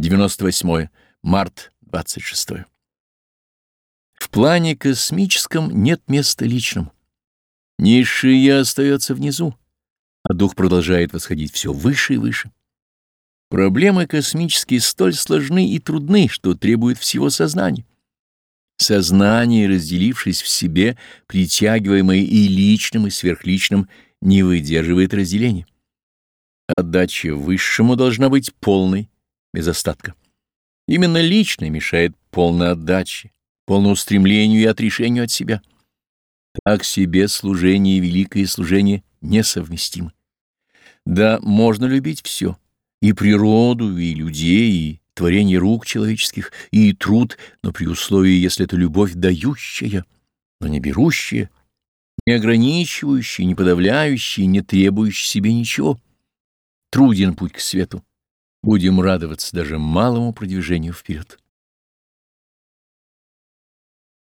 98. Март 26. В плане космическом нет места личному. Низшее остается внизу, а дух продолжает восходить все выше и выше. Проблемы космические столь сложны и трудны, что требуют всего сознания. Сознание, разделившись в себе, притягиваемое и личным, и сверхличным, не выдерживает разделения. Отдача высшему должна быть полной, без остатка. Именно личное мешает полной отдаче, полному устремлению и отрешению от себя. Так себе служение и великое служение несовместимы. Да, можно любить все, и природу, и людей, и творение рук человеческих, и труд, но при условии, если это любовь дающая, но не берущая, не ограничивающая, не подавляющая, не требующая себе ничего. Труден путь к свету. Будем радоваться даже малому продвижению вперед.